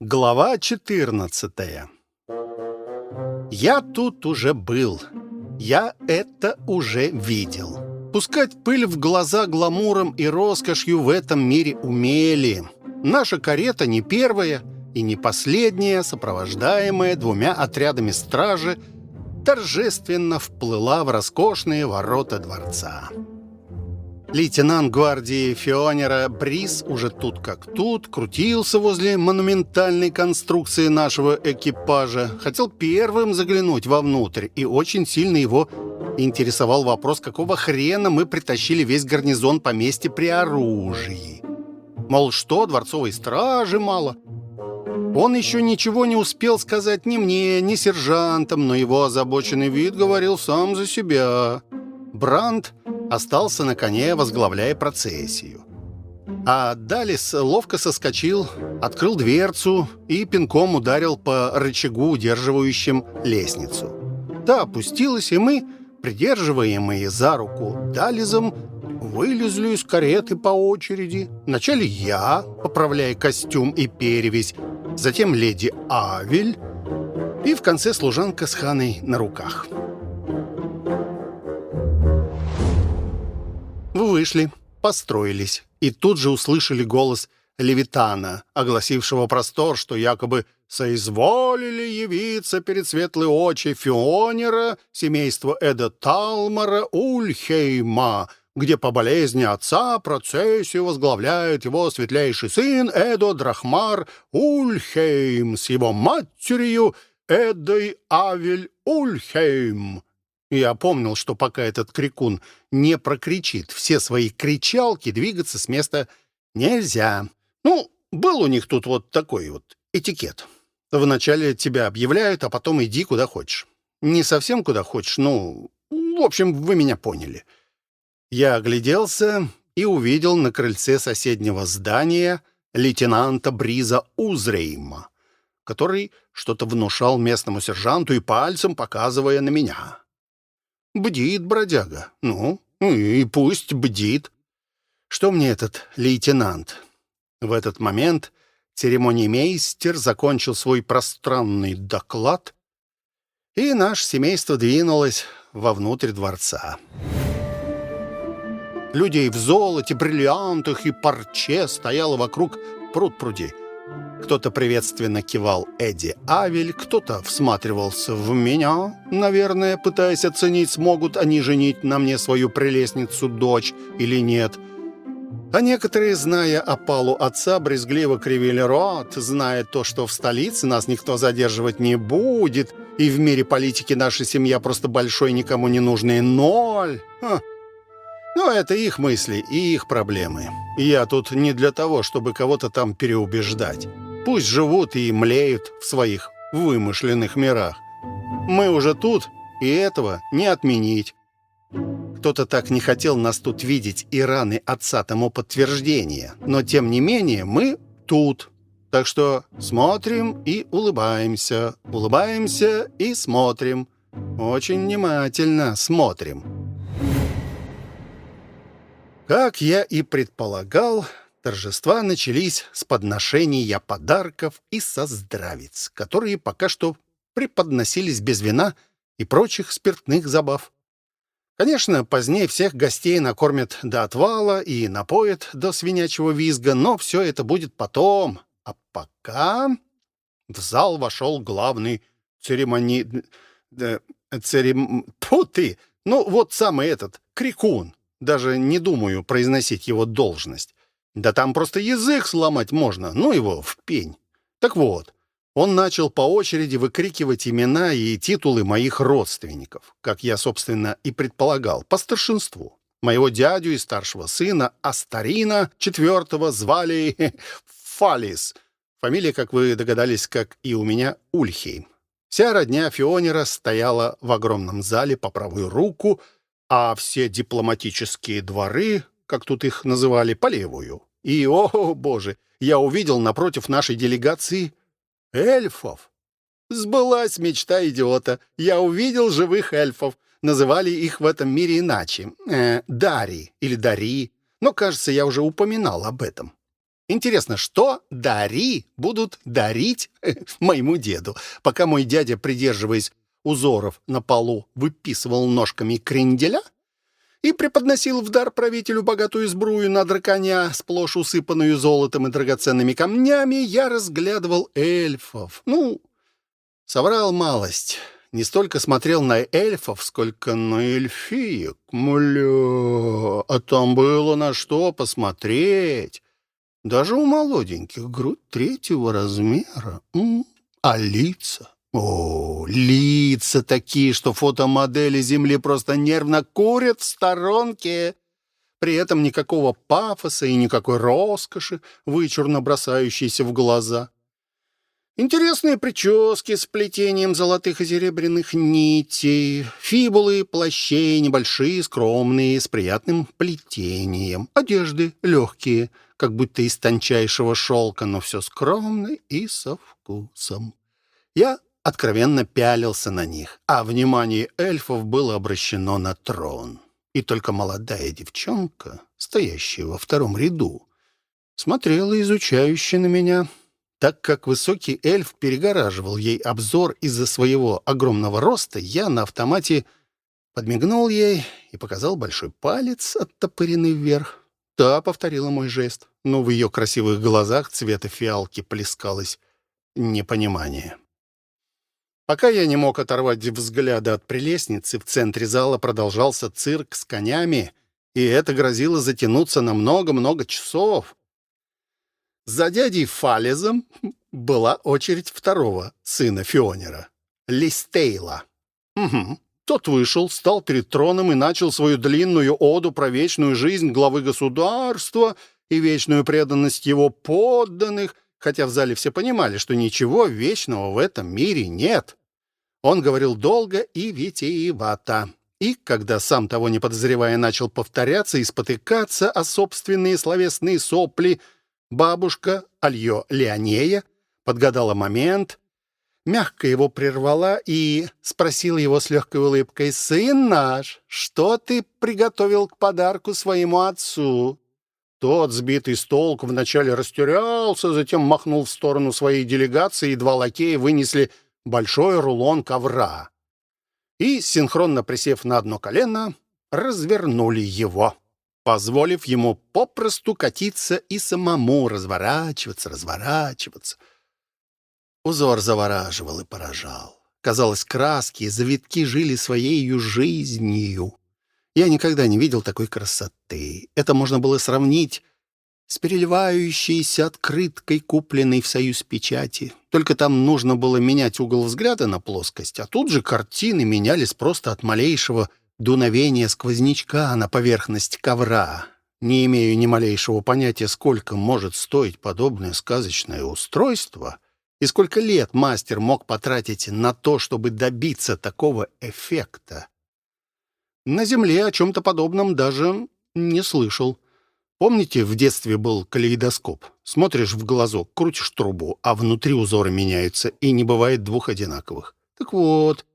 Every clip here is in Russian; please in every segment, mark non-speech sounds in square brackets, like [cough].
Глава 14 Я тут уже был. Я это уже видел. Пускать пыль в глаза гламуром и роскошью в этом мире умели. Наша карета не первая и не последняя, сопровождаемая двумя отрядами стражи, торжественно вплыла в роскошные ворота дворца. Лейтенант гвардии Фионера Брис уже тут как тут крутился возле монументальной конструкции нашего экипажа. Хотел первым заглянуть вовнутрь, и очень сильно его интересовал вопрос, какого хрена мы притащили весь гарнизон поместья при оружии. Мол, что, дворцовой стражи мало? Он еще ничего не успел сказать ни мне, ни сержантам, но его озабоченный вид говорил сам за себя. Бранд остался на коне, возглавляя процессию. А Далис ловко соскочил, открыл дверцу и пинком ударил по рычагу, удерживающим лестницу. Та опустилась, и мы, придерживаемые за руку Дализом, вылезли из кареты по очереди. Вначале я, поправляя костюм и перевязь, затем леди Авель и в конце служанка с Ханой на руках. Вышли, построились и тут же услышали голос Левитана, огласившего простор, что якобы соизволили явиться перед светлые очи Фионера, семейства Эда Талмара Ульхейма, где по болезни отца процессию возглавляет его светлейший сын Эдо Драхмар Ульхейм с его матерью Эдой Авель Ульхейм. Я помнил, что пока этот крикун не прокричит все свои кричалки, двигаться с места нельзя. Ну, был у них тут вот такой вот этикет. Вначале тебя объявляют, а потом иди куда хочешь. Не совсем куда хочешь, ну, в общем, вы меня поняли. Я огляделся и увидел на крыльце соседнего здания лейтенанта Бриза Узрейма, который что-то внушал местному сержанту и пальцем показывая на меня. Бдит бродяга. Ну, и пусть бдит. Что мне этот лейтенант? В этот момент церемониймейстер закончил свой пространный доклад, и наше семейство двинулось вовнутрь дворца. Людей в золоте, бриллиантах и парче стояло вокруг пруд-пруди. Кто-то приветственно кивал Эдди Авель, кто-то всматривался в меня, наверное, пытаясь оценить, смогут они женить на мне свою прелестницу дочь или нет. А некоторые, зная опалу отца, брезгливо кривили рот, зная то, что в столице нас никто задерживать не будет, и в мире политики наша семья просто большой никому не нужный ноль. Ха. Но это их мысли и их проблемы. Я тут не для того, чтобы кого-то там переубеждать. Пусть живут и млеют в своих вымышленных мирах. Мы уже тут, и этого не отменить. Кто-то так не хотел нас тут видеть, и раны отца тому подтверждение. Но, тем не менее, мы тут. Так что смотрим и улыбаемся, улыбаемся и смотрим. Очень внимательно смотрим. Как я и предполагал, торжества начались с подношения подарков и создравиц, которые пока что преподносились без вина и прочих спиртных забав. Конечно, позднее всех гостей накормят до отвала и напоят до свинячьего визга, но все это будет потом. А пока в зал вошел главный церемони... Э, церем... Тьфу ты! Ну, вот самый этот, крикун. Даже не думаю произносить его должность. Да там просто язык сломать можно, ну его в пень. Так вот, он начал по очереди выкрикивать имена и титулы моих родственников, как я, собственно, и предполагал, по старшинству. Моего дядю и старшего сына Астарина четвертого звали [laughs] Фалис. Фамилия, как вы догадались, как и у меня, Ульхейм. Вся родня Фионера стояла в огромном зале по правую руку — а все дипломатические дворы, как тут их называли, по левую. И, о боже, я увидел напротив нашей делегации эльфов. Сбылась мечта идиота. Я увидел живых эльфов. Называли их в этом мире иначе. Э, Дари или Дари. Но, кажется, я уже упоминал об этом. Интересно, что дари будут дарить моему деду, пока мой дядя, придерживаясь узоров на полу, выписывал ножками кренделя и преподносил в дар правителю богатую сбрую на драконя, сплошь усыпанную золотом и драгоценными камнями, я разглядывал эльфов. Ну, соврал малость. Не столько смотрел на эльфов, сколько на эльфиек. Мля, а там было на что посмотреть. Даже у молоденьких грудь третьего размера. А лица? О, лица такие, что фотомодели Земли просто нервно курят в сторонке. При этом никакого пафоса и никакой роскоши, вычурно бросающейся в глаза. Интересные прически с плетением золотых и серебряных нитей, фибулы, плащей небольшие, скромные, с приятным плетением, одежды легкие, как будто из тончайшего шелка, но все скромно и со вкусом. Я откровенно пялился на них, а внимание эльфов было обращено на трон. И только молодая девчонка, стоящая во втором ряду, смотрела изучающе на меня, так как высокий эльф перегораживал ей обзор из-за своего огромного роста, я на автомате подмигнул ей и показал большой палец, оттопыренный вверх. Та повторила мой жест, но в ее красивых глазах цвета фиалки плескалось непонимание. Пока я не мог оторвать взгляда от прелестницы, в центре зала продолжался цирк с конями, и это грозило затянуться на много-много часов. За дядей Фалезом была очередь второго сына Фионера, Листейла. Угу. Тот вышел, стал перед троном и начал свою длинную оду про вечную жизнь главы государства и вечную преданность его подданных, хотя в зале все понимали, что ничего вечного в этом мире нет. Он говорил долго и витиевато. И, когда сам того не подозревая начал повторяться и спотыкаться о собственные словесные сопли, бабушка Альё Леонея подгадала момент, мягко его прервала и спросила его с легкой улыбкой, «Сын наш, что ты приготовил к подарку своему отцу?» Тот, сбитый с толку, вначале растерялся, затем махнул в сторону своей делегации, и два лакея вынесли большой рулон ковра и, синхронно присев на одно колено, развернули его, позволив ему попросту катиться и самому разворачиваться, разворачиваться. Узор завораживал и поражал. Казалось, краски и завитки жили своей жизнью. Я никогда не видел такой красоты. Это можно было сравнить с переливающейся открыткой, купленной в союз печати. Только там нужно было менять угол взгляда на плоскость, а тут же картины менялись просто от малейшего дуновения сквознячка на поверхность ковра. Не имею ни малейшего понятия, сколько может стоить подобное сказочное устройство и сколько лет мастер мог потратить на то, чтобы добиться такого эффекта. На Земле о чем-то подобном даже не слышал. Помните, в детстве был калейдоскоп? Смотришь в глазок, крутишь трубу, а внутри узоры меняются, и не бывает двух одинаковых. Так вот,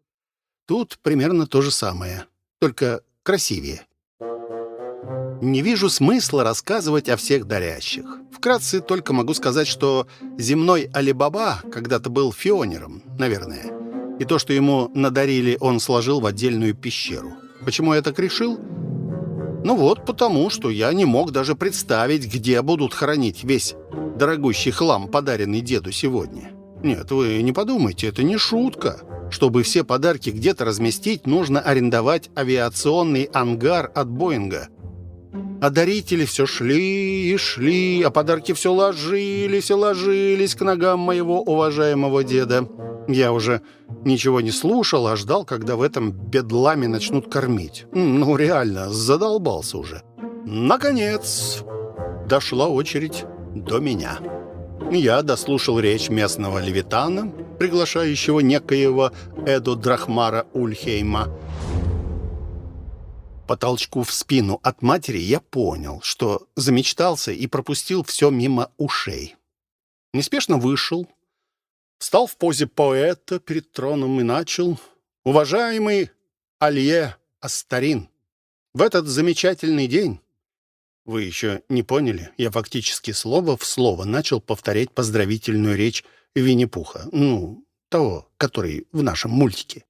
тут примерно то же самое, только красивее. Не вижу смысла рассказывать о всех дарящих. Вкратце только могу сказать, что земной Алибаба когда-то был фионером, наверное. И то, что ему надарили, он сложил в отдельную пещеру. Почему я так решил? Ну вот потому, что я не мог даже представить, где будут хранить весь дорогущий хлам, подаренный деду сегодня. Нет, вы не подумайте, это не шутка. Чтобы все подарки где-то разместить, нужно арендовать авиационный ангар от Боинга. А дарители все шли и шли, а подарки все ложились и ложились к ногам моего уважаемого деда. Я уже ничего не слушал, а ждал, когда в этом бедламе начнут кормить. Ну, реально, задолбался уже. Наконец, дошла очередь до меня. Я дослушал речь местного левитана, приглашающего некоего Эду Драхмара Ульхейма. По толчку в спину от матери я понял, что замечтался и пропустил все мимо ушей. Неспешно вышел, Встал в позе поэта перед троном и начал «Уважаемый Алье Астарин, в этот замечательный день Вы еще не поняли? Я фактически слово в слово начал повторять поздравительную речь Винни-Пуха. Ну, того, который в нашем мультике.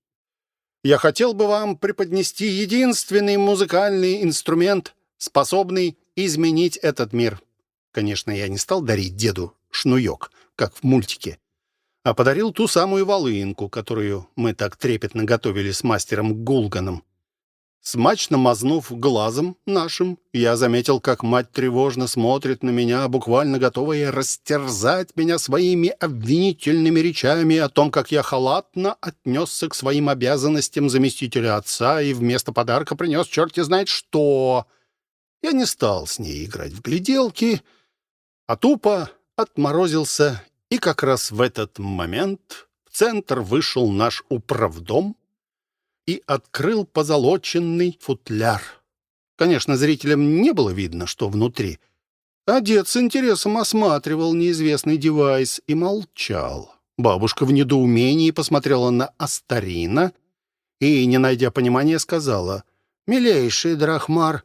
Я хотел бы вам преподнести единственный музыкальный инструмент, способный изменить этот мир. Конечно, я не стал дарить деду шнуёк, как в мультике, а подарил ту самую волынку, которую мы так трепетно готовили с мастером Гулганом. Смачно мазнув глазом нашим, я заметил, как мать тревожно смотрит на меня, буквально готовая растерзать меня своими обвинительными речами о том, как я халатно отнесся к своим обязанностям заместителя отца и вместо подарка принес черти знает что. Я не стал с ней играть в гляделки, а тупо отморозился, и как раз в этот момент в центр вышел наш управдом, и открыл позолоченный футляр. Конечно, зрителям не было видно, что внутри. А дед с интересом осматривал неизвестный девайс и молчал. Бабушка в недоумении посмотрела на Астарина и, не найдя понимания, сказала, «Милейший Драхмар,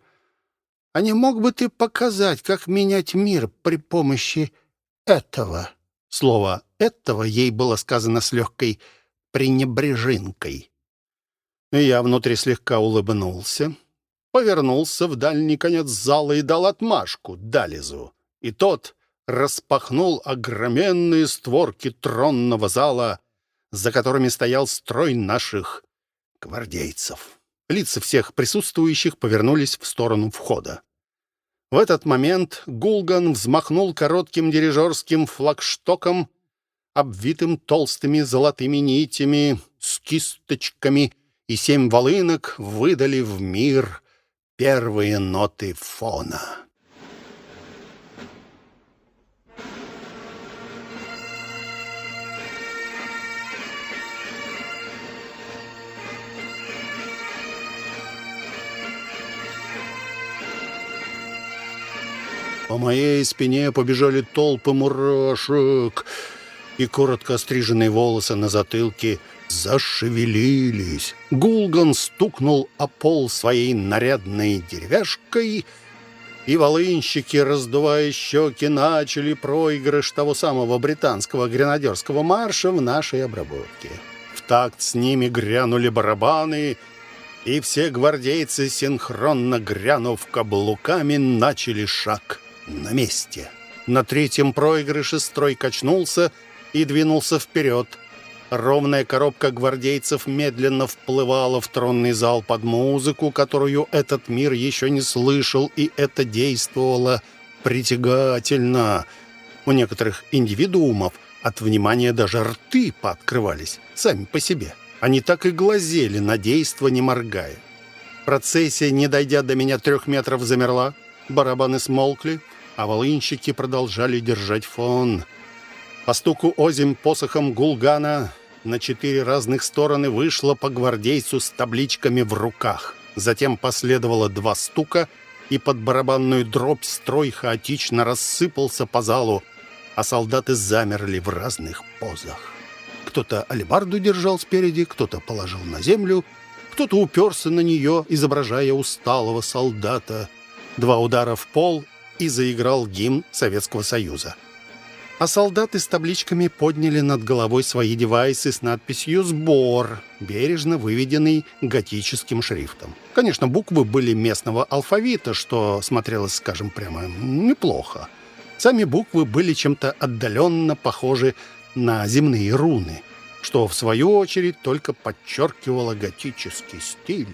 а не мог бы ты показать, как менять мир при помощи этого?» Слово «этого» ей было сказано с легкой пренебрежинкой. Я внутри слегка улыбнулся, повернулся в дальний конец зала и дал отмашку Дализу. И тот распахнул огроменные створки тронного зала, за которыми стоял строй наших гвардейцев. Лица всех присутствующих повернулись в сторону входа. В этот момент Гулган взмахнул коротким дирижерским флагштоком, обвитым толстыми золотыми нитями с кисточками — и семь волынок выдали в мир первые ноты фона. По моей спине побежали толпы мурашек, и коротко остриженные волосы на затылке зашевелились. Гулган стукнул о пол своей нарядной деревяшкой, и волынщики, раздувая щеки, начали проигрыш того самого британского гренадерского марша в нашей обработке. В такт с ними грянули барабаны, и все гвардейцы, синхронно грянув каблуками, начали шаг на месте. На третьем проигрыше строй качнулся и двинулся вперед — Ровная коробка гвардейцев медленно вплывала в тронный зал под музыку, которую этот мир еще не слышал, и это действовало притягательно. У некоторых индивидуумов от внимания даже рты пооткрывались, сами по себе. Они так и глазели на действо, не моргая. Процессия, не дойдя до меня трех метров, замерла, барабаны смолкли, а волынщики продолжали держать фон — по стуку озим посохом Гулгана на четыре разных стороны вышло по гвардейцу с табличками в руках. Затем последовало два стука, и под барабанную дробь строй хаотично рассыпался по залу, а солдаты замерли в разных позах. Кто-то алебарду держал спереди, кто-то положил на землю, кто-то уперся на нее, изображая усталого солдата. Два удара в пол, и заиграл гимн Советского Союза а солдаты с табличками подняли над головой свои девайсы с надписью «Сбор», бережно выведенный готическим шрифтом. Конечно, буквы были местного алфавита, что смотрелось, скажем, прямо неплохо. Сами буквы были чем-то отдаленно похожи на земные руны, что, в свою очередь, только подчеркивало готический стиль.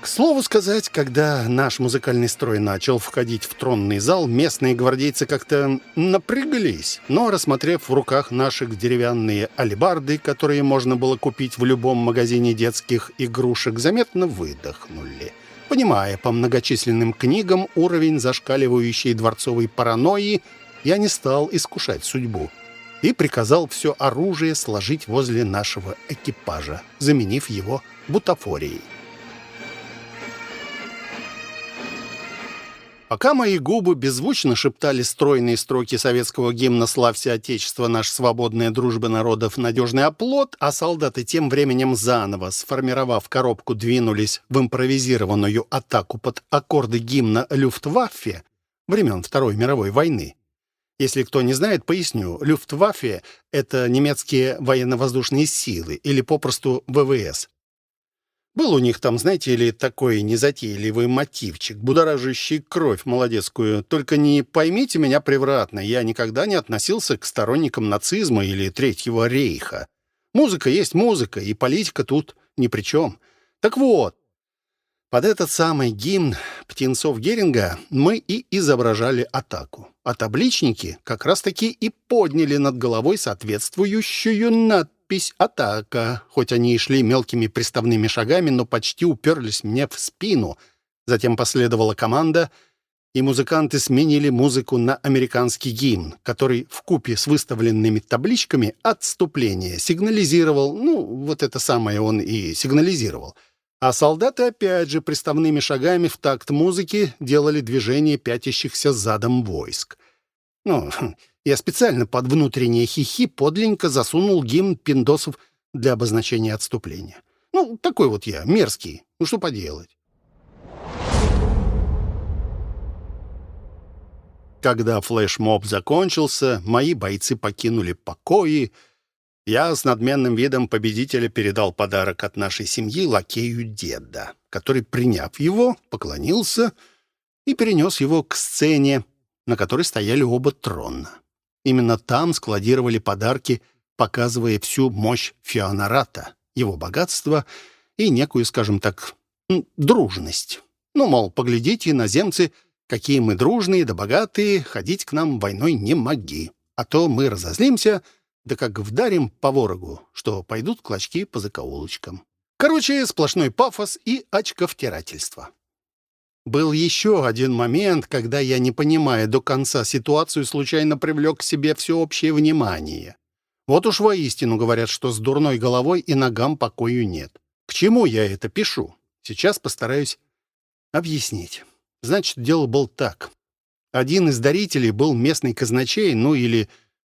К слову сказать, когда наш музыкальный строй начал входить в тронный зал, местные гвардейцы как-то напряглись, но, рассмотрев в руках наших деревянные алебарды, которые можно было купить в любом магазине детских игрушек, заметно выдохнули. Понимая по многочисленным книгам уровень зашкаливающей дворцовой паранойи, я не стал искушать судьбу и приказал все оружие сложить возле нашего экипажа, заменив его бутафорией. Пока мои губы беззвучно шептали стройные строки советского гимна «Славься Отечество, наш свободная дружба народов, надежный оплот», а солдаты тем временем заново, сформировав коробку, двинулись в импровизированную атаку под аккорды гимна «Люфтваффе» времен Второй мировой войны. Если кто не знает, поясню. Люфтваффе — это немецкие военно-воздушные силы, или попросту ВВС. Был у них там, знаете ли, такой незатейливый мотивчик, будоражащий кровь молодецкую. Только не поймите меня превратно, я никогда не относился к сторонникам нацизма или Третьего рейха. Музыка есть музыка, и политика тут ни при чем. Так вот, под этот самый гимн Птенцов-Геринга мы и изображали атаку. А табличники как раз-таки и подняли над головой соответствующую надпись надпись «Атака». Хоть они и шли мелкими приставными шагами, но почти уперлись мне в спину. Затем последовала команда, и музыканты сменили музыку на американский гимн, который в купе с выставленными табличками «Отступление» сигнализировал, ну, вот это самое он и сигнализировал. А солдаты опять же приставными шагами в такт музыки делали движение пятящихся задом войск. Ну, [laughs] я специально под внутреннее хихи подленько засунул гимн пиндосов для обозначения отступления. Ну, такой вот я, мерзкий. Ну, что поделать. Когда флешмоб закончился, мои бойцы покинули покои. Я с надменным видом победителя передал подарок от нашей семьи лакею деда, который, приняв его, поклонился и перенес его к сцене, на которой стояли оба трона. Именно там складировали подарки, показывая всю мощь Феонарата, его богатство и некую, скажем так, дружность. Ну, мол, поглядите, иноземцы, какие мы дружные да богатые, ходить к нам войной не моги. А то мы разозлимся, да как вдарим по ворогу, что пойдут клочки по закоулочкам. Короче, сплошной пафос и очковтирательство. Был еще один момент, когда я, не понимая до конца ситуацию, случайно привлек к себе всеобщее внимание. Вот уж воистину говорят, что с дурной головой и ногам покою нет. К чему я это пишу? Сейчас постараюсь объяснить. Значит, дело было так. Один из дарителей был местный казначей, ну или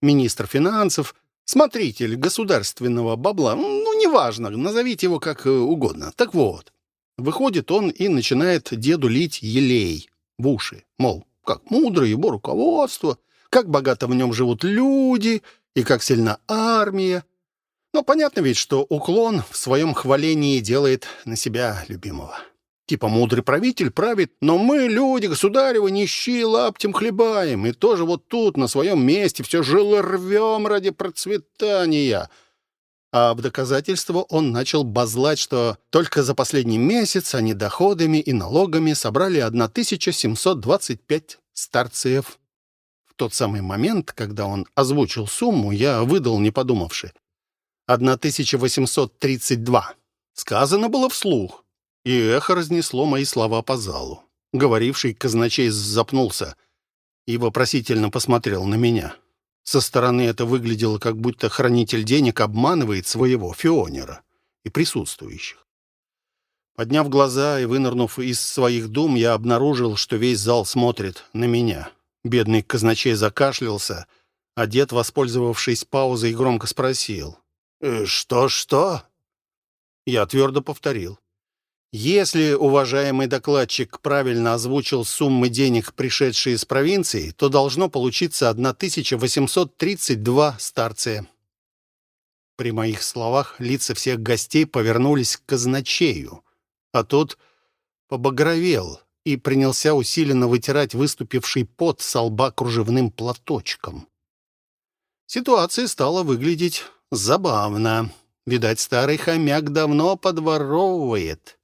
министр финансов, смотритель государственного бабла, ну, неважно, назовите его как угодно. Так вот, Выходит он и начинает деду лить елей в уши. Мол, как мудро его руководство, как богато в нем живут люди и как сильна армия. Но понятно ведь, что уклон в своем хвалении делает на себя любимого. Типа мудрый правитель правит, но мы, люди государевы, нищие лаптем хлебаем, и тоже вот тут, на своем месте, все жило рвем ради процветания — а в доказательство он начал базлать, что только за последний месяц они доходами и налогами собрали 1725 старцев. В тот самый момент, когда он озвучил сумму, я выдал, не подумавши. 1832. Сказано было вслух, и эхо разнесло мои слова по залу. Говоривший казначей запнулся и вопросительно посмотрел на меня. Со стороны это выглядело, как будто хранитель денег обманывает своего фионера и присутствующих. Подняв глаза и вынырнув из своих дум, я обнаружил, что весь зал смотрит на меня. Бедный казначей закашлялся, а дед, воспользовавшись паузой, громко спросил. «Э, «Что-что?» Я твердо повторил. Если уважаемый докладчик правильно озвучил суммы денег, пришедшие из провинции, то должно получиться 1832 старция. При моих словах лица всех гостей повернулись к казначею, а тот побагровел и принялся усиленно вытирать выступивший пот со лба кружевным платочком. Ситуация стала выглядеть забавно. Видать, старый хомяк давно подворовывает.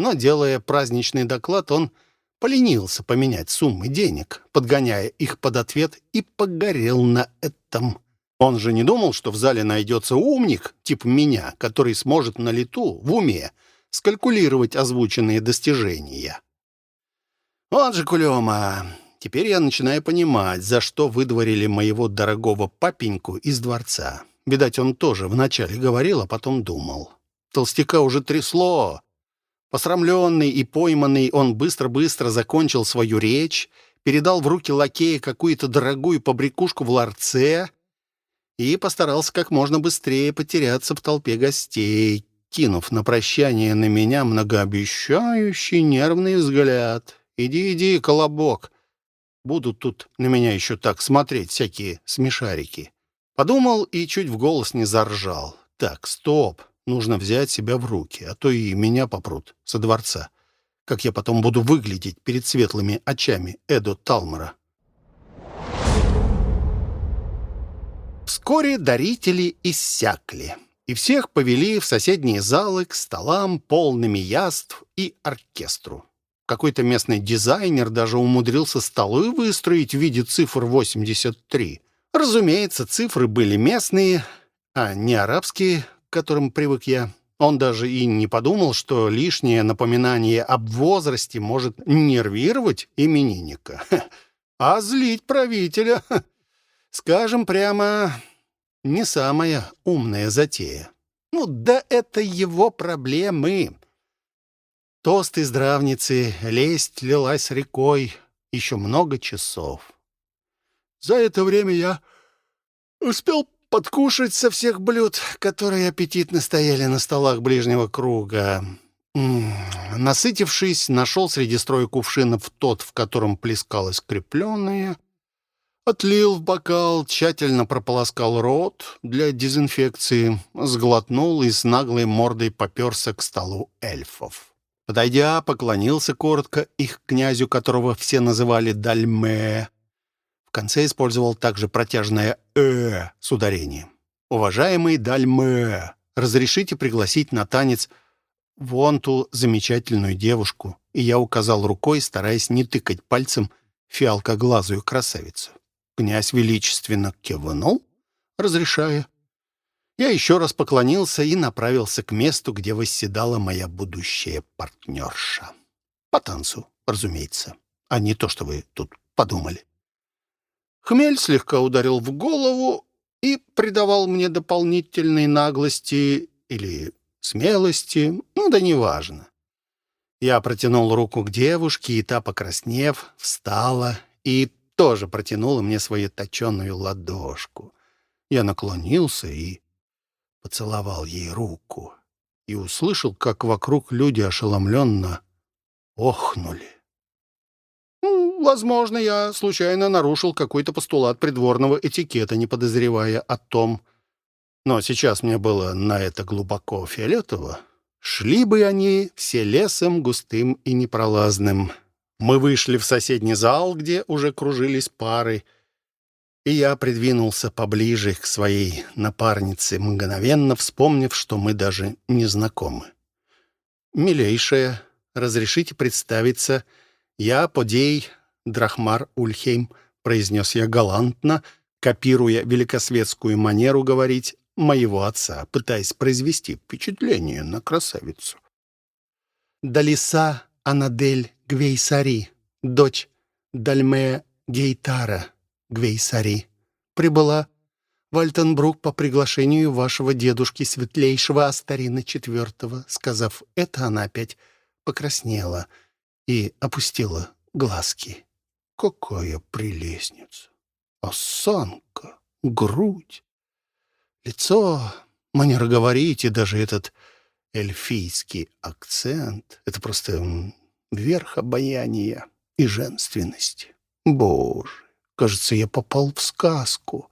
Но, делая праздничный доклад, он поленился поменять суммы денег, подгоняя их под ответ, и погорел на этом. Он же не думал, что в зале найдется умник, типа меня, который сможет на лету, в уме, скалькулировать озвученные достижения. Вот же кулема. Теперь я начинаю понимать, за что выдворили моего дорогого папеньку из дворца. Видать, он тоже вначале говорил, а потом думал. Толстяка уже трясло. Посрамленный и пойманный, он быстро-быстро закончил свою речь, передал в руки лакея какую-то дорогую побрякушку в ларце и постарался как можно быстрее потеряться в толпе гостей, кинув на прощание на меня многообещающий нервный взгляд. «Иди, иди, колобок!» Будут тут на меня еще так смотреть всякие смешарики. Подумал и чуть в голос не заржал. Так, стоп, нужно взять себя в руки, а то и меня попрут со дворца. Как я потом буду выглядеть перед светлыми очами Эдо Талмора. Вскоре дарители иссякли, и всех повели в соседние залы к столам, полными яств и оркестру. Какой-то местный дизайнер даже умудрился столы выстроить в виде цифр 83. Разумеется, цифры были местные, а не арабские, которым привык я. Он даже и не подумал, что лишнее напоминание об возрасте может нервировать именинника. [laughs] А злить правителя, [laughs] скажем прямо, не самая умная затея. Ну да это его проблемы. Тост из здравницы, лесть лилась рекой еще много часов. За это время я успел подкушать со всех блюд, которые аппетитно стояли на столах ближнего круга. Насытившись, нашел среди строя кувшинов тот, в котором плескалось крепленное, отлил в бокал, тщательно прополоскал рот для дезинфекции, сглотнул и с наглой мордой поперся к столу эльфов. Подойдя, поклонился коротко их князю, которого все называли Дальме, в конце использовал также протяжное «э» с ударением. «Уважаемый Дальме, разрешите пригласить на танец вон ту замечательную девушку?» И я указал рукой, стараясь не тыкать пальцем фиалкоглазую красавицу. Князь величественно кивнул, разрешая. Я еще раз поклонился и направился к месту, где восседала моя будущая партнерша. По танцу, разумеется, а не то, что вы тут подумали. Хмель слегка ударил в голову и придавал мне дополнительной наглости или смелости, ну да неважно. Я протянул руку к девушке, и та, покраснев, встала и тоже протянула мне свою точеную ладошку. Я наклонился и поцеловал ей руку и услышал, как вокруг люди ошеломленно охнули. Возможно, я случайно нарушил какой-то постулат придворного этикета, не подозревая о том. Но сейчас мне было на это глубоко фиолетово. Шли бы они все лесом густым и непролазным. Мы вышли в соседний зал, где уже кружились пары, и я придвинулся поближе к своей напарнице, мгновенно вспомнив, что мы даже не знакомы. «Милейшая, разрешите представиться, я Подей Драхмар Ульхейм», — произнес я галантно, копируя великосветскую манеру говорить моего отца, пытаясь произвести впечатление на красавицу. «Далиса Анадель Гвейсари, дочь Дальмея Гейтара Гвейсари, прибыла в Альтенбрук по приглашению вашего дедушки Светлейшего Астарина IV. Сказав это, она опять покраснела и опустила глазки. Какая прелестница! Осанка, грудь, лицо, манера говорить и даже этот эльфийский акцент — это просто верх обаяния и женственности. Боже, кажется, я попал в сказку.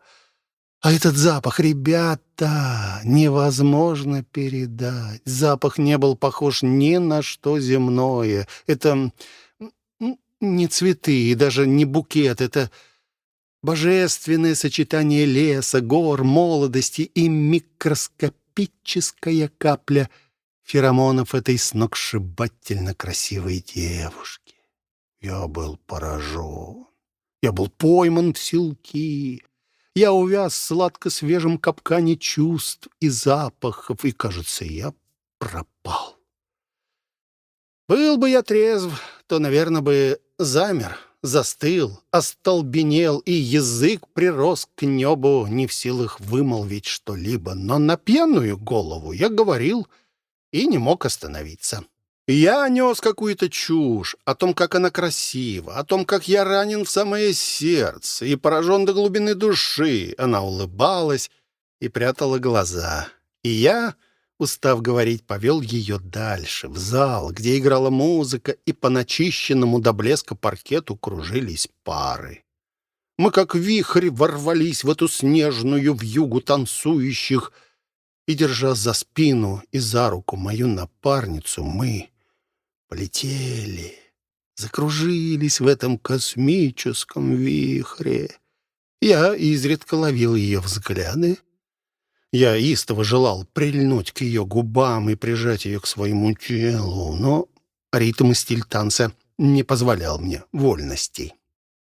А этот запах, ребята, невозможно передать. Запах не был похож ни на что земное. Это не цветы и даже не букет. Это божественное сочетание леса, гор, молодости и микроскопическая капля феромонов этой сногсшибательно красивой девушки. Я был поражен. Я был пойман в силки. Я увяз в сладко-свежем капкане чувств и запахов, и, кажется, я пропал. Был бы я трезв, то, наверное, бы замер, застыл, остолбенел, и язык прирос к небу, не в силах вымолвить что-либо. Но на пьяную голову я говорил и не мог остановиться. Я нес какую-то чушь о том, как она красива, о том, как я ранен в самое сердце и поражен до глубины души. Она улыбалась и прятала глаза. И я, устав говорить, повел ее дальше, в зал, где играла музыка, и по начищенному до блеска паркету кружились пары. Мы, как вихрь, ворвались в эту снежную вьюгу танцующих, и, держа за спину и за руку мою напарницу, мы полетели, закружились в этом космическом вихре. Я изредка ловил ее взгляды. Я истово желал прильнуть к ее губам и прижать ее к своему телу, но ритм и стиль танца не позволял мне вольностей.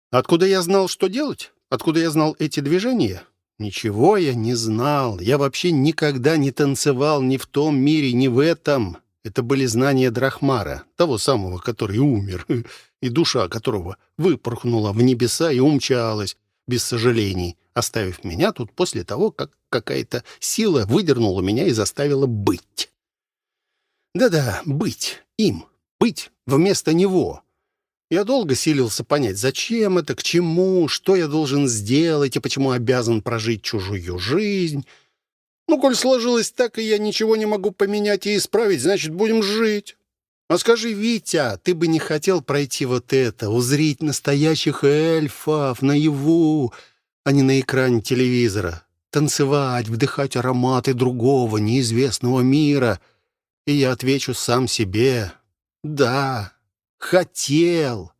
Откуда я знал, что делать? Откуда я знал эти движения? Ничего я не знал. Я вообще никогда не танцевал ни в том мире, ни в этом. Это были знания Драхмара, того самого, который умер, [laughs] и душа которого выпорхнула в небеса и умчалась, без сожалений, оставив меня тут после того, как какая-то сила выдернула меня и заставила быть. Да-да, быть им, быть вместо него. Я долго силился понять, зачем это, к чему, что я должен сделать и почему обязан прожить чужую жизнь — ну, коль сложилось так, и я ничего не могу поменять и исправить, значит, будем жить. А скажи, Витя, ты бы не хотел пройти вот это, узреть настоящих эльфов наяву, а не на экране телевизора, танцевать, вдыхать ароматы другого, неизвестного мира? И я отвечу сам себе, да, хотел.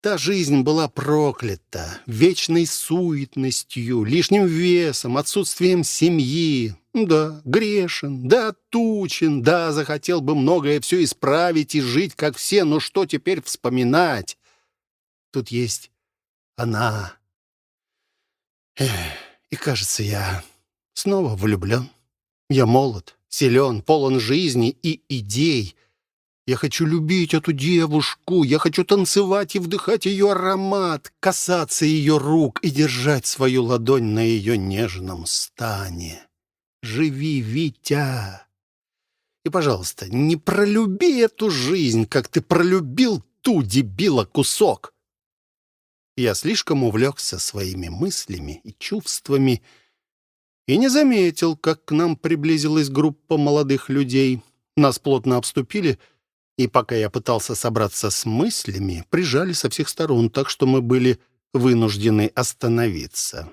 Та жизнь была проклята вечной суетностью, лишним весом, отсутствием семьи. Да, грешен, да, тучен, да, захотел бы многое все исправить и жить, как все, но что теперь вспоминать? Тут есть она. И, кажется, я снова влюблен. Я молод, силен, полон жизни и идей — я хочу любить эту девушку, я хочу танцевать и вдыхать ее аромат, касаться ее рук и держать свою ладонь на ее нежном стане. Живи, Витя! И, пожалуйста, не пролюби эту жизнь, как ты пролюбил ту дебила кусок. Я слишком увлекся своими мыслями и чувствами и не заметил, как к нам приблизилась группа молодых людей. Нас плотно обступили — и пока я пытался собраться с мыслями, прижали со всех сторон, так что мы были вынуждены остановиться.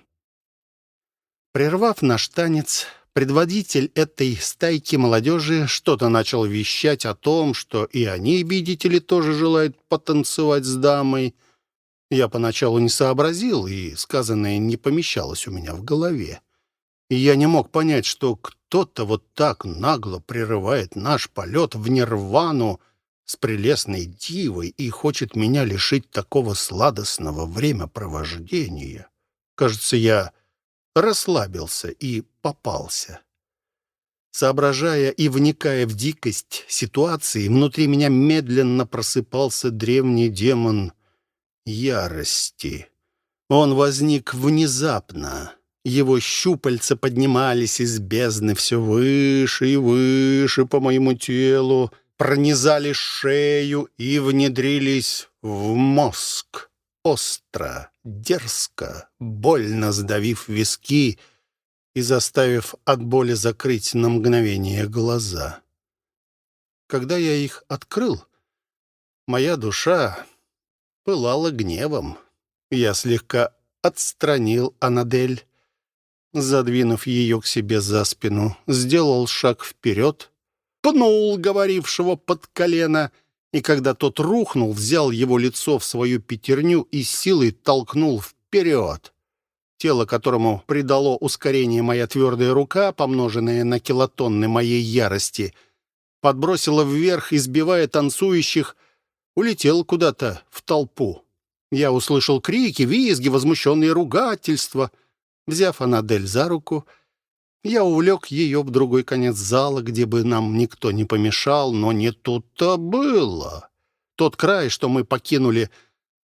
Прервав наш танец, предводитель этой стайки молодежи что-то начал вещать о том, что и они, видите ли, тоже желают потанцевать с дамой. Я поначалу не сообразил, и сказанное не помещалось у меня в голове. И я не мог понять, что кто-то вот так нагло прерывает наш полет в нирвану, с прелестной дивой и хочет меня лишить такого сладостного времяпровождения. Кажется, я расслабился и попался. Соображая и вникая в дикость ситуации, внутри меня медленно просыпался древний демон ярости. Он возник внезапно. Его щупальца поднимались из бездны все выше и выше по моему телу, пронизали шею и внедрились в мозг. Остро, дерзко, больно сдавив виски и заставив от боли закрыть на мгновение глаза. Когда я их открыл, моя душа пылала гневом. Я слегка отстранил Анадель, задвинув ее к себе за спину, сделал шаг вперед, пнул говорившего под колено, и когда тот рухнул, взял его лицо в свою пятерню и силой толкнул вперед. Тело, которому придало ускорение моя твердая рука, помноженная на килотонны моей ярости, подбросило вверх, избивая танцующих, улетел куда-то в толпу. Я услышал крики, визги, возмущенные ругательства. Взяв Анадель за руку, я увлек ее в другой конец зала, где бы нам никто не помешал, но не тут-то было. Тот край, что мы покинули,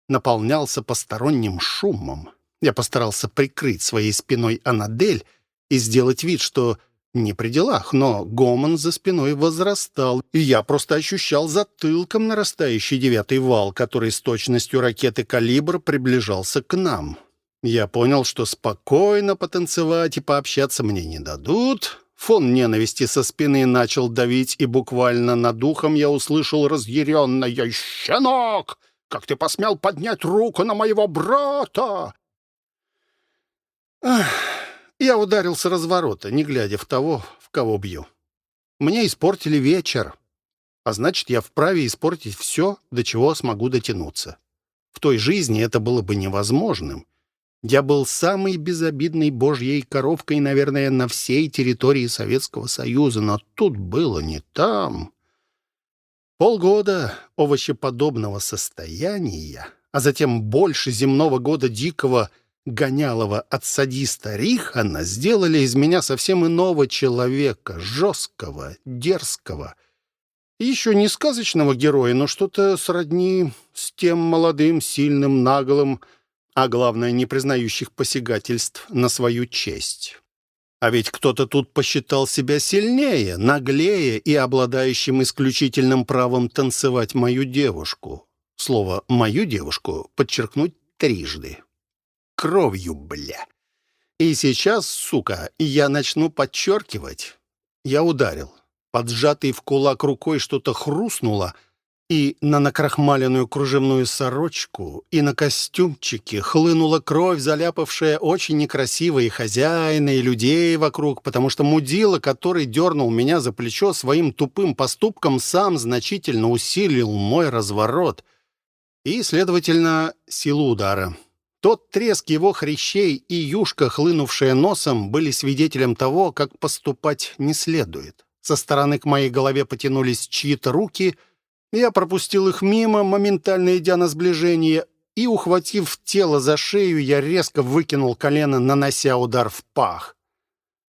наполнялся посторонним шумом. Я постарался прикрыть своей спиной Анадель и сделать вид, что не при делах, но гомон за спиной возрастал, и я просто ощущал затылком нарастающий девятый вал, который с точностью ракеты «Калибр» приближался к нам. Я понял, что спокойно потанцевать и пообщаться мне не дадут. Фон ненависти со спины начал давить, и буквально над духом я услышал разъяренное «Щенок! Как ты посмел поднять руку на моего брата?» Ах, я ударился разворота, не глядя в того, в кого бью. Мне испортили вечер, а значит, я вправе испортить все, до чего смогу дотянуться. В той жизни это было бы невозможным. Я был самой безобидной божьей коровкой, наверное, на всей территории Советского Союза, но тут было не там. Полгода овощеподобного состояния, а затем больше земного года дикого гонялого от садиста Рихана сделали из меня совсем иного человека, жесткого, дерзкого, еще не сказочного героя, но что-то сродни с тем молодым, сильным, наглым, а главное, не признающих посягательств на свою честь. А ведь кто-то тут посчитал себя сильнее, наглее и обладающим исключительным правом танцевать мою девушку. Слово «мою девушку» подчеркнуть трижды. Кровью, бля. И сейчас, сука, я начну подчеркивать. Я ударил. Поджатый в кулак рукой что-то хрустнуло — и на накрахмаленную кружевную сорочку, и на костюмчике хлынула кровь, заляпавшая очень некрасиво и хозяина, и людей вокруг, потому что мудила, который дернул меня за плечо своим тупым поступком, сам значительно усилил мой разворот и, следовательно, силу удара. Тот треск его хрящей и юшка, хлынувшая носом, были свидетелем того, как поступать не следует. Со стороны к моей голове потянулись чьи-то руки — я пропустил их мимо, моментально идя на сближение, и, ухватив тело за шею, я резко выкинул колено, нанося удар в пах.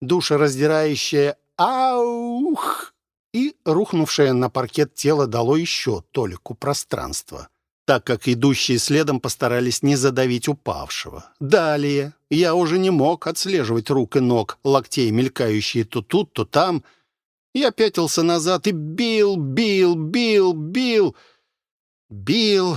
Душераздирающее «Аух!» и рухнувшее на паркет тело дало еще толику пространства, так как идущие следом постарались не задавить упавшего. Далее я уже не мог отслеживать рук и ног, локтей, мелькающие то тут, то там — я пятился назад и бил, бил, бил, бил, бил.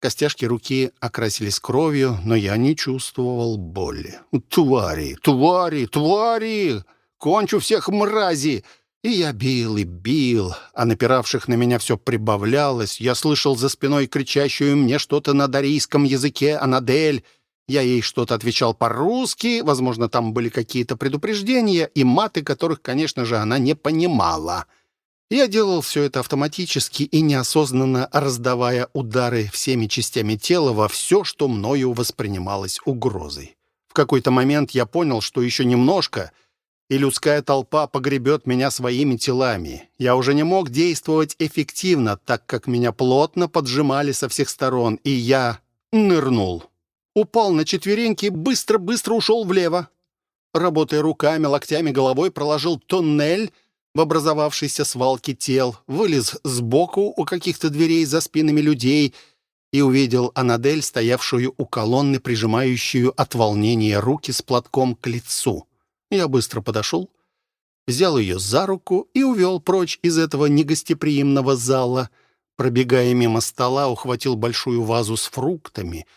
Костяшки руки окрасились кровью, но я не чувствовал боли. «Твари! Твари! Твари! Кончу всех мрази!» И я бил и бил, а напиравших на меня все прибавлялось. Я слышал за спиной кричащую мне что-то на дарийском языке «Анадель», я ей что-то отвечал по-русски, возможно, там были какие-то предупреждения и маты, которых, конечно же, она не понимала. Я делал все это автоматически и неосознанно раздавая удары всеми частями тела во все, что мною воспринималось угрозой. В какой-то момент я понял, что еще немножко, и людская толпа погребет меня своими телами. Я уже не мог действовать эффективно, так как меня плотно поджимали со всех сторон, и я нырнул упал на четвереньки, быстро-быстро ушел влево. Работая руками, локтями, головой, проложил туннель в образовавшейся свалке тел, вылез сбоку у каких-то дверей за спинами людей и увидел Анадель, стоявшую у колонны, прижимающую от волнения руки с платком к лицу. Я быстро подошел, взял ее за руку и увел прочь из этого негостеприимного зала. Пробегая мимо стола, ухватил большую вазу с фруктами —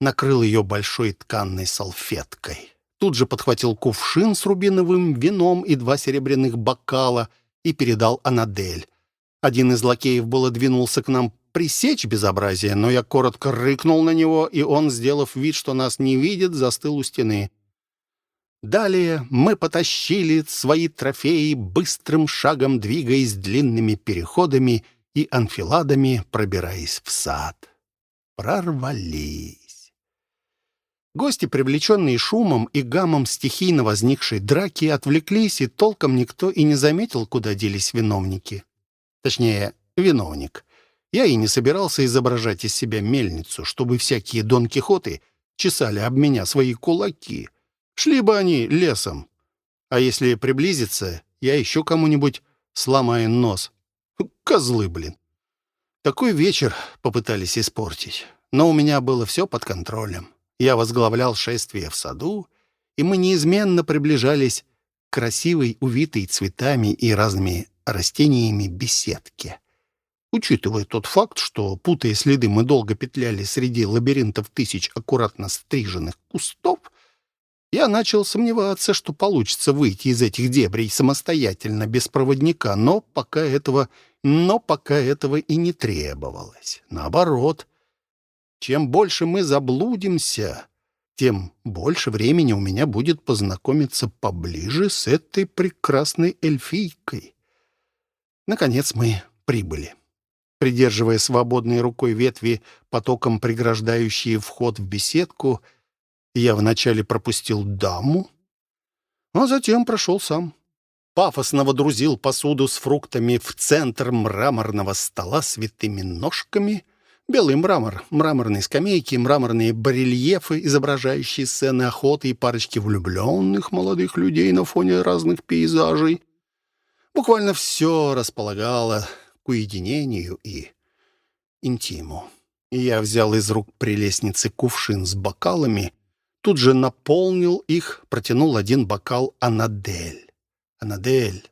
накрыл ее большой тканной салфеткой. Тут же подхватил кувшин с рубиновым вином и два серебряных бокала и передал Анадель. Один из лакеев было двинулся к нам пресечь безобразие, но я коротко рыкнул на него, и он, сделав вид, что нас не видит, застыл у стены. Далее мы потащили свои трофеи быстрым шагом, двигаясь длинными переходами и анфиладами, пробираясь в сад. Прорвались. Гости, привлеченные шумом и гамом стихийно возникшей драки, отвлеклись, и толком никто и не заметил, куда делись виновники. Точнее, виновник. Я и не собирался изображать из себя мельницу, чтобы всякие Дон Кихоты чесали об меня свои кулаки. Шли бы они лесом. А если приблизиться, я еще кому-нибудь сломаю нос. Козлы, блин. Такой вечер попытались испортить. Но у меня было все под контролем. Я возглавлял шествие в саду, и мы неизменно приближались красивой, увитой цветами и разными растениями беседке. Учитывая тот факт, что, путая следы, мы долго петляли среди лабиринтов тысяч аккуратно стриженных кустов, я начал сомневаться, что получится выйти из этих дебрей самостоятельно, без проводника, но пока этого, но пока этого и не требовалось. Наоборот, чем больше мы заблудимся, тем больше времени у меня будет познакомиться поближе с этой прекрасной эльфийкой. Наконец мы прибыли. Придерживая свободной рукой ветви, потоком преграждающие вход в беседку, я вначале пропустил даму, а затем прошел сам. Пафосно водрузил посуду с фруктами в центр мраморного стола с витыми ножками — Белый мрамор, мраморные скамейки, мраморные барельефы, изображающие сцены охоты и парочки влюбленных молодых людей на фоне разных пейзажей. Буквально все располагало к уединению и интиму. Я взял из рук прелестницы кувшин с бокалами, тут же наполнил их, протянул один бокал Анадель. Анадель.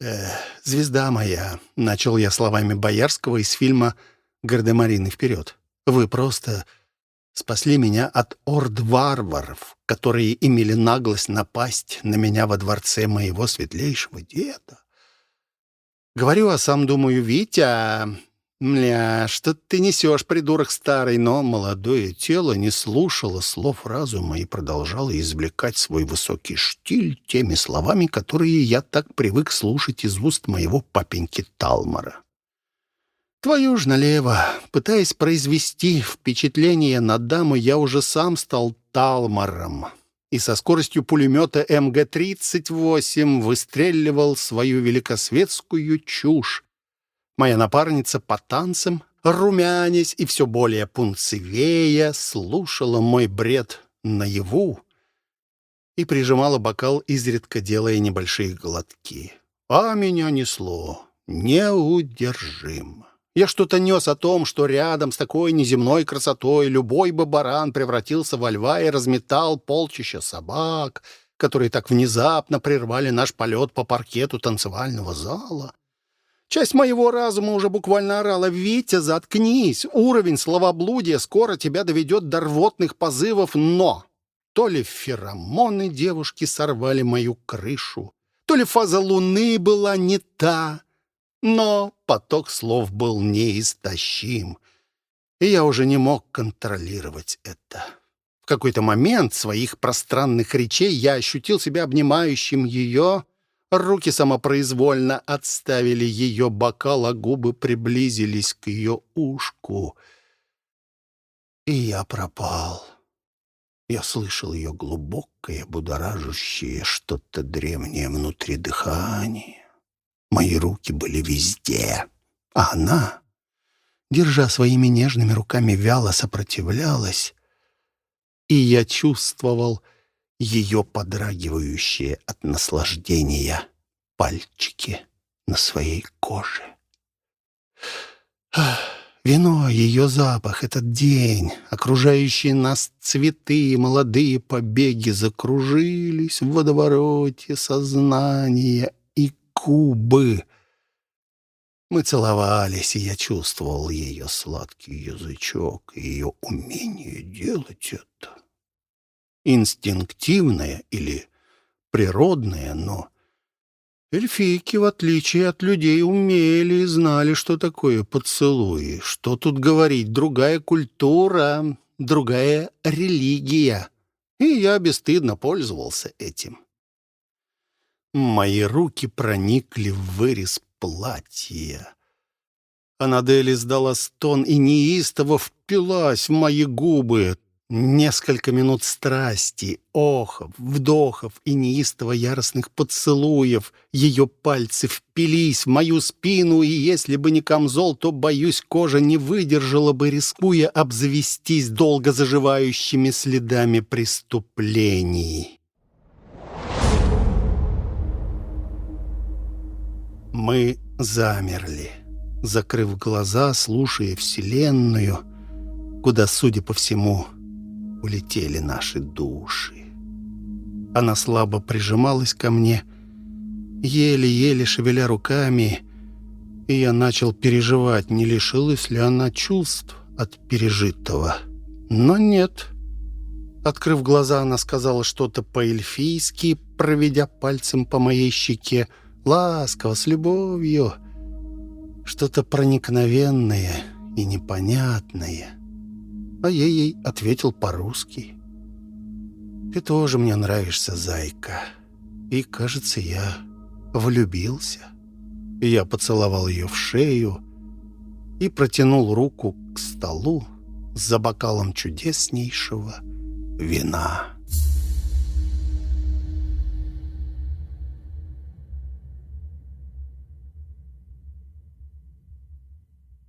Э, «Звезда моя», — начал я словами Боярского из фильма Гардемарины, вперед! Вы просто спасли меня от орд варваров, которые имели наглость напасть на меня во дворце моего светлейшего деда. Говорю, а сам думаю, Витя, мля, что ты несешь, придурок старый, но молодое тело не слушало слов разума и продолжало извлекать свой высокий штиль теми словами, которые я так привык слушать из уст моего папеньки Талмара. Твою ж налево. Пытаясь произвести впечатление на даму, я уже сам стал талмаром и со скоростью пулемета МГ-38 выстреливал свою великосветскую чушь. Моя напарница по танцам, румянясь и все более пунцевея, слушала мой бред наяву и прижимала бокал, изредка делая небольшие глотки. А меня несло неудержимо. Я что-то нес о том, что рядом с такой неземной красотой любой бы баран превратился во льва и разметал полчища собак, которые так внезапно прервали наш полет по паркету танцевального зала. Часть моего разума уже буквально орала «Витя, заткнись! Уровень словоблудия скоро тебя доведет до рвотных позывов, но...» То ли феромоны девушки сорвали мою крышу, то ли фаза луны была не та, но поток слов был неистощим, и я уже не мог контролировать это. В какой-то момент своих пространных речей я ощутил себя обнимающим ее, руки самопроизвольно отставили ее бокал, а губы приблизились к ее ушку. И я пропал. Я слышал ее глубокое, будоражащее что-то древнее внутри дыхания. Мои руки были везде, а она, держа своими нежными руками, вяло сопротивлялась, и я чувствовал ее подрагивающие от наслаждения пальчики на своей коже. Вино, ее запах, этот день, окружающие нас цветы и молодые побеги закружились в водовороте сознания губы. Мы целовались, и я чувствовал ее сладкий язычок и ее умение делать это. Инстинктивное или природное, но эльфийки, в отличие от людей, умели и знали, что такое поцелуи. Что тут говорить, другая культура, другая религия. И я бесстыдно пользовался этим. Мои руки проникли в вырез платья. Анадель издала стон и неистово впилась в мои губы. Несколько минут страсти, охов, вдохов и неистово яростных поцелуев. Ее пальцы впились в мою спину, и если бы не камзол, то, боюсь, кожа не выдержала бы, рискуя обзавестись долго заживающими следами преступлений. Мы замерли, закрыв глаза, слушая Вселенную, куда, судя по всему, улетели наши души. Она слабо прижималась ко мне, еле-еле шевеля руками, и я начал переживать, не лишилась ли она чувств от пережитого. Но нет. Открыв глаза, она сказала что-то по-эльфийски, проведя пальцем по моей щеке, ласково, с любовью. Что-то проникновенное и непонятное. А я ей ответил по-русски. «Ты тоже мне нравишься, зайка». И, кажется, я влюбился. Я поцеловал ее в шею и протянул руку к столу за бокалом чудеснейшего вина.